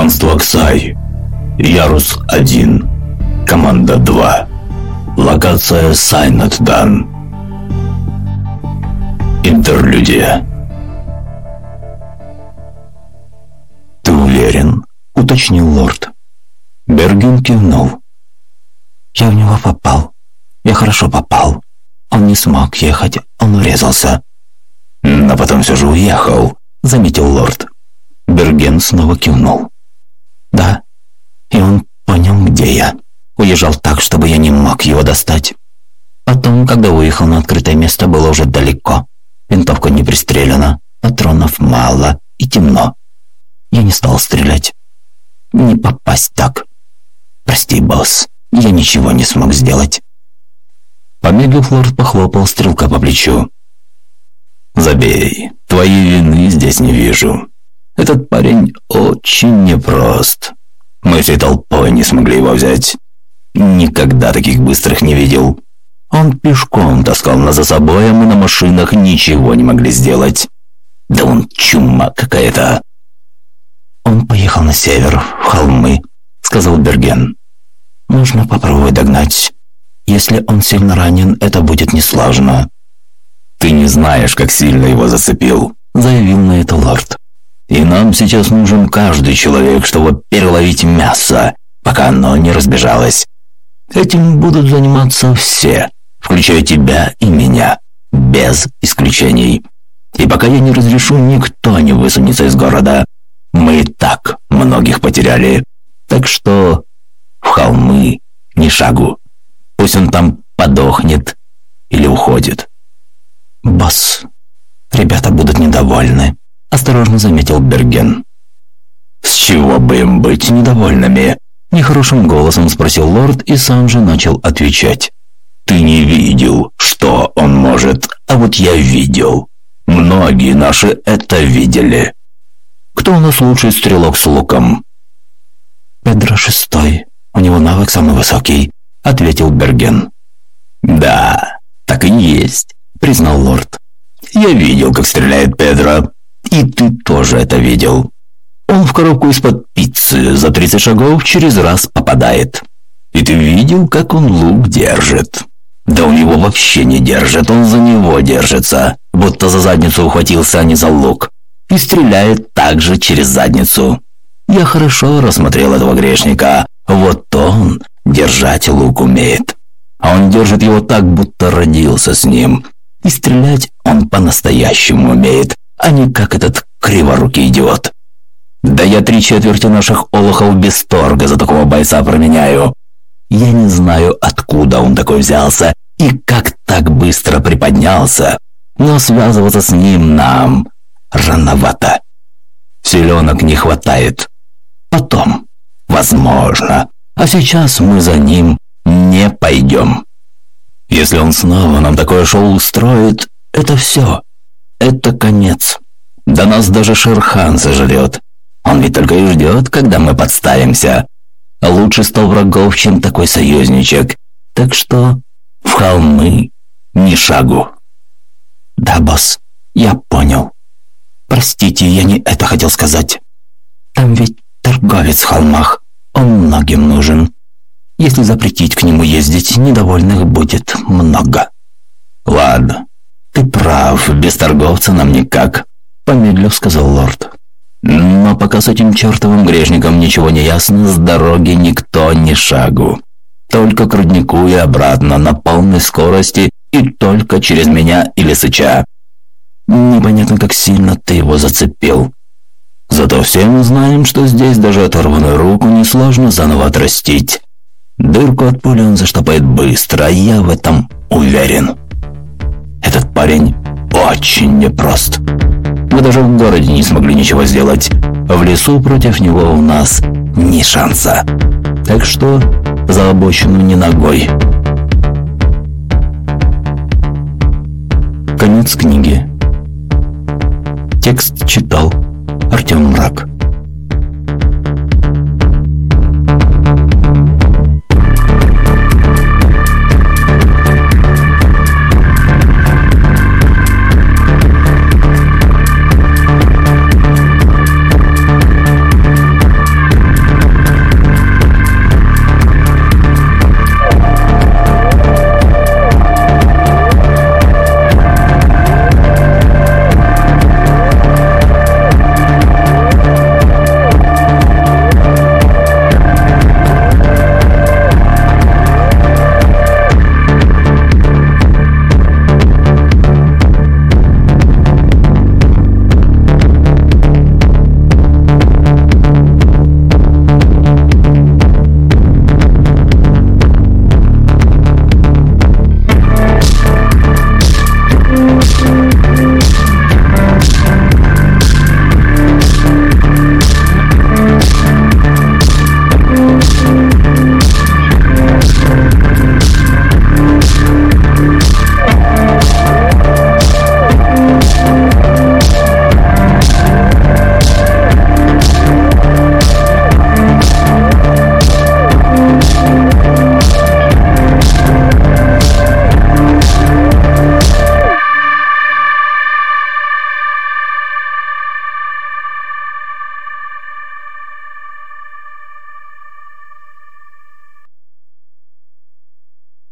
Пространство Ксай. Ярус 1. Команда 2. Локация Сайнет Дан. Интерлюдия. «Ты уверен?» — уточнил лорд. Берген кивнул. «Я в него попал. Я хорошо попал. Он не смог ехать, он урезался». «Но потом все же уехал», — заметил лорд. Берген снова кивнул. «Да, и он понял, где я. Уезжал так, чтобы я не мог его достать. Потом, когда уехал на открытое место, было уже далеко. Винтовка не пристрелена, патронов мало и темно. Я не стал стрелять. Не попасть так. Прости, босс, я ничего не смог сделать. Помедлив, лорд похлопал стрелка по плечу. «Забей, твоей вины здесь не вижу. Этот парень очень непрост. Мы всей толпой не смогли его взять. Никогда таких быстрых не видел. Он пешком таскал нас за собой, а мы на машинах ничего не могли сделать. Да он чума какая-то. Он поехал на север, в холмы, сказал Берген. Нужно попробовать догнать. Если он сильно ранен, это будет несложно. Ты не знаешь, как сильно его зацепил, заявил на это лорд. И нам сейчас нужен каждый человек, чтобы переловить мясо, пока оно не разбежалось. Этим будут заниматься все, включая тебя и меня, без исключений. И пока я не разрешу, никто не высунется из города. Мы и так многих потеряли. Так что в холмы ни шагу. Пусть он там подохнет или уходит. Бас, ребята будут недовольны, осторожно заметил Берген. С чего бы им быть недовольными? Нехорошим голосом спросил лорд и сам же начал отвечать. Ты не видел, что он может, а вот я видел. Многие наши это видели. Кто у нас лучший стрелок с луком? Педро шестой. У него навык самый высокий, ответил Берген. Да, так и есть, признал лорд. Я видел, как стреляет Педро. И ты тоже это видел. Он в коробку из-под пиццы за 30 шагов через раз попадает. И ты видел, как он лук держит. Да он его вообще не держит, он за него держится, будто за задницу ухватился, а не за лук. И стреляет также через задницу. Я хорошо рассмотрел этого грешника. Вот он держать лук умеет. А он держит его так, будто родился с ним. И стрелять он по-настоящему умеет, а не как этот криворукий идиот. Да я три четверти наших олухов без торга за такого бойца променяю. Я не знаю, откуда он такой взялся и как так быстро приподнялся, но связываться с ним нам рановато. Селенок не хватает. Потом, возможно. А сейчас мы за ним не пойдем. Если он снова нам такое шоу устроит, это все. Это конец. Да нас даже Шерхан сожрет. Он ведь только и ждет, когда мы подставимся. Лучше сто врагов, чем такой союзничек. Так что в холмы ни шагу. Да, босс, я понял. Простите, я не это хотел сказать. Там ведь торговец в холмах. Он многим нужен. Если запретить к нему ездить, недовольных будет много. Ладно, ты прав, без торговца нам никак, помедлив сказал лорд. Но пока с этим чертовым грешником ничего не ясно, с дороги никто ни шагу. Только к руднику и обратно на полной скорости и только через меня или сыча. Непонятно, как сильно ты его зацепил. Зато все мы знаем, что здесь даже оторванную руку несложно заново отрастить. Дырку от пули он заштопает быстро, а я в этом уверен. Парень очень непрост. Мы даже в городе не смогли ничего сделать. В лесу против него у нас ни шанса. Так что за обочину не ногой. Конец книги. Текст читал Артем Мрак.